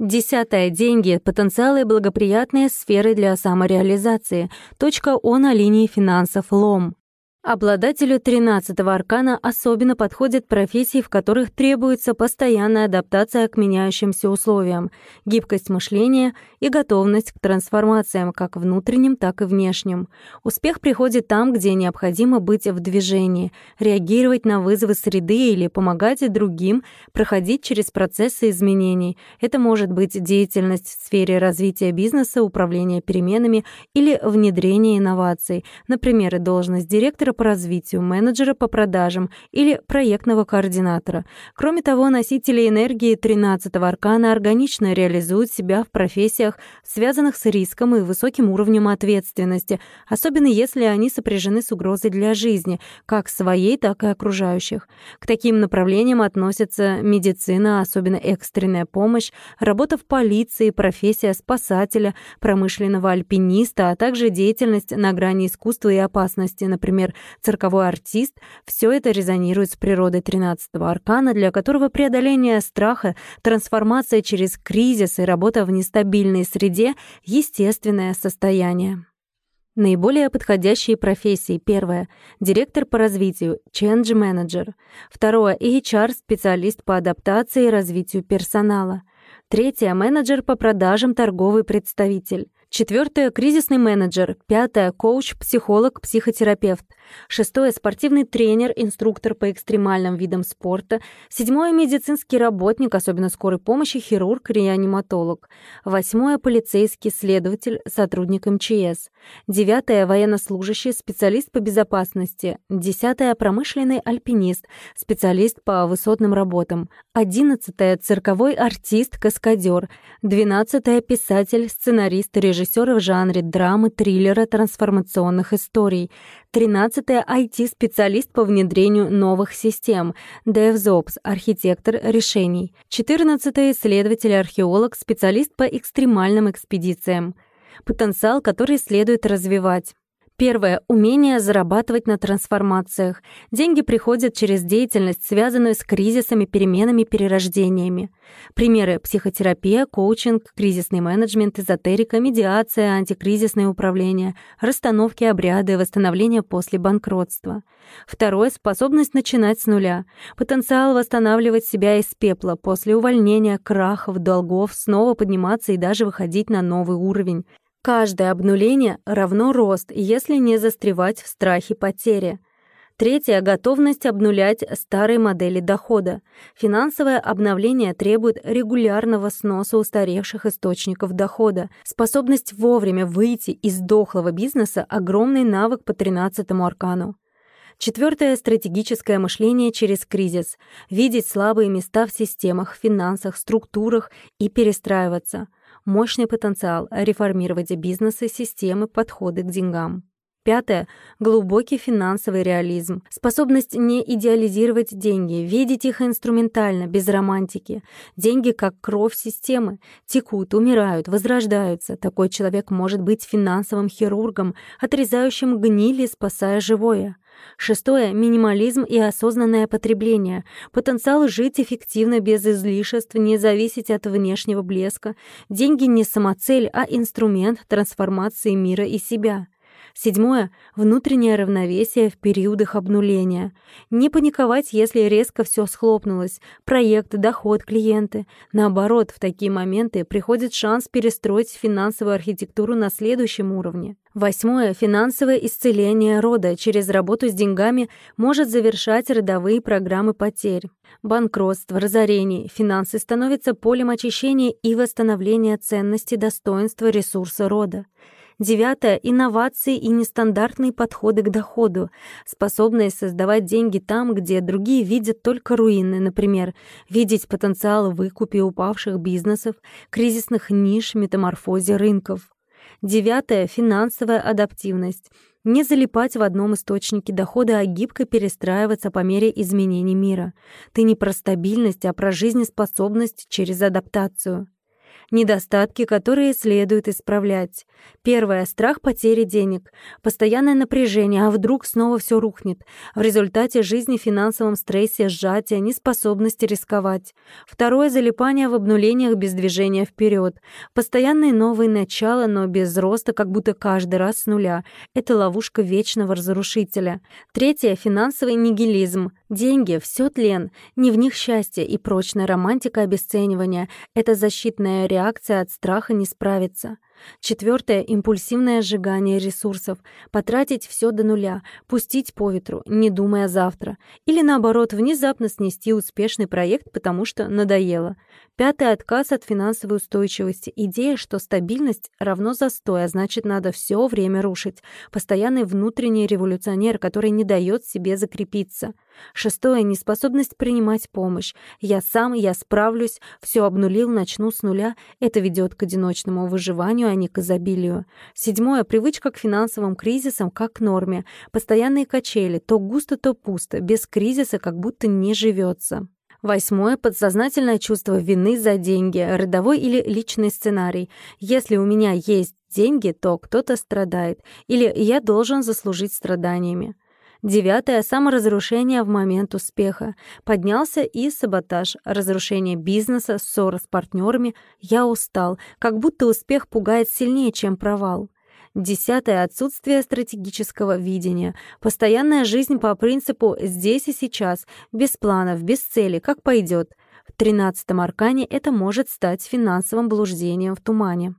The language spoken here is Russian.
Десятое. Деньги. Потенциалы благоприятные сферы для самореализации. Точка О на линии финансов. Лом. Обладателю 13-го аркана особенно подходят профессии, в которых требуется постоянная адаптация к меняющимся условиям, гибкость мышления и готовность к трансформациям как внутренним, так и внешним. Успех приходит там, где необходимо быть в движении, реагировать на вызовы среды или помогать другим проходить через процессы изменений. Это может быть деятельность в сфере развития бизнеса, управления переменами или внедрения инноваций, например, должность директора директора по развитию, менеджера по продажам или проектного координатора. Кроме того, носители энергии 13-го аркана органично реализуют себя в профессиях, связанных с риском и высоким уровнем ответственности, особенно если они сопряжены с угрозой для жизни, как своей, так и окружающих. К таким направлениям относятся медицина, особенно экстренная помощь, работа в полиции, профессия спасателя, промышленного альпиниста, а также деятельность на грани искусства и опасности, например, цирковой артист, все это резонирует с природой 13-го аркана, для которого преодоление страха, трансформация через кризис и работа в нестабильной среде — естественное состояние. Наиболее подходящие профессии. Первое. Директор по развитию, change manager. Второе. HR-специалист по адаптации и развитию персонала. Третье. Менеджер по продажам, торговый представитель. Четвертое — кризисный менеджер. Пятое — коуч, психолог, психотерапевт. Шестое — спортивный тренер, инструктор по экстремальным видам спорта. Седьмое — медицинский работник, особенно скорой помощи, хирург, реаниматолог. Восьмое — полицейский следователь, сотрудник МЧС. Девятое — военнослужащий, специалист по безопасности. Десятое — промышленный альпинист, специалист по высотным работам. Одиннадцатое — цирковой артист, каскадер. Двенадцатое — писатель, сценарист, режиссер режиссера в жанре драмы, триллера, трансформационных историй. 13-е IT-специалист по внедрению новых систем, DevZops, архитектор решений. 14-е исследователь-археолог, специалист по экстремальным экспедициям. Потенциал, который следует развивать. Первое. Умение зарабатывать на трансформациях. Деньги приходят через деятельность, связанную с кризисами, переменами, перерождениями. Примеры. Психотерапия, коучинг, кризисный менеджмент, эзотерика, медиация, антикризисное управление, расстановки, обряды, восстановление после банкротства. Второе. Способность начинать с нуля. Потенциал восстанавливать себя из пепла после увольнения, крахов, долгов, снова подниматься и даже выходить на новый уровень. Каждое обнуление равно рост, если не застревать в страхе потери. Третье — готовность обнулять старые модели дохода. Финансовое обновление требует регулярного сноса устаревших источников дохода. Способность вовремя выйти из дохлого бизнеса — огромный навык по 13-му аркану. Четвертое — стратегическое мышление через кризис. Видеть слабые места в системах, финансах, структурах и перестраиваться — мощный потенциал реформировать бизнесы, системы, подходы к деньгам. Пятое — глубокий финансовый реализм. Способность не идеализировать деньги, видеть их инструментально, без романтики. Деньги как кровь системы. Текут, умирают, возрождаются. Такой человек может быть финансовым хирургом, отрезающим гнили, спасая живое. Шестое — минимализм и осознанное потребление. Потенциал жить эффективно без излишеств, не зависеть от внешнего блеска. Деньги не самоцель, а инструмент трансформации мира и себя. Седьмое — внутреннее равновесие в периодах обнуления. Не паниковать, если резко все схлопнулось. Проект, доход, клиенты. Наоборот, в такие моменты приходит шанс перестроить финансовую архитектуру на следующем уровне. Восьмое. Финансовое исцеление рода через работу с деньгами может завершать родовые программы потерь. Банкротство, разорение, финансы становятся полем очищения и восстановления ценности, достоинства, ресурса рода. Девятое — инновации и нестандартные подходы к доходу, способность создавать деньги там, где другие видят только руины, например, видеть потенциал в выкупе упавших бизнесов, кризисных ниш, метаморфозе рынков. Девятое — финансовая адаптивность. Не залипать в одном источнике дохода, а гибко перестраиваться по мере изменений мира. Ты не про стабильность, а про жизнеспособность через адаптацию. Недостатки, которые следует исправлять. Первое — страх потери денег. Постоянное напряжение, а вдруг снова все рухнет. В результате жизни в финансовом стрессе, сжатия, неспособности рисковать. Второе — залипание в обнулениях без движения вперед. Постоянные новые начала, но без роста, как будто каждый раз с нуля. Это ловушка вечного разрушителя. Третье — финансовый нигилизм. Деньги — все тлен, не в них счастье и прочная романтика обесценивания. Это защитная реакция от страха не справиться. Четвертое — импульсивное сжигание ресурсов. Потратить все до нуля, пустить по ветру, не думая завтра. Или наоборот, внезапно снести успешный проект, потому что надоело. Пятый — отказ от финансовой устойчивости. Идея, что стабильность равно застой, а значит, надо все время рушить. Постоянный внутренний революционер, который не дает себе закрепиться. Шестое — неспособность принимать помощь. Я сам, я справлюсь, все обнулил, начну с нуля. Это ведет к одиночному выживанию, а не к изобилию. Седьмое — привычка к финансовым кризисам как к норме. Постоянные качели, то густо, то пусто. Без кризиса как будто не живется. Восьмое — подсознательное чувство вины за деньги, родовой или личный сценарий. Если у меня есть деньги, то кто-то страдает, или я должен заслужить страданиями. Девятое — саморазрушение в момент успеха. Поднялся и саботаж, разрушение бизнеса, ссора с партнерами. Я устал, как будто успех пугает сильнее, чем провал. Десятое — отсутствие стратегического видения. Постоянная жизнь по принципу «здесь и сейчас», без планов, без цели, как пойдет. В тринадцатом аркане это может стать финансовым блуждением в тумане.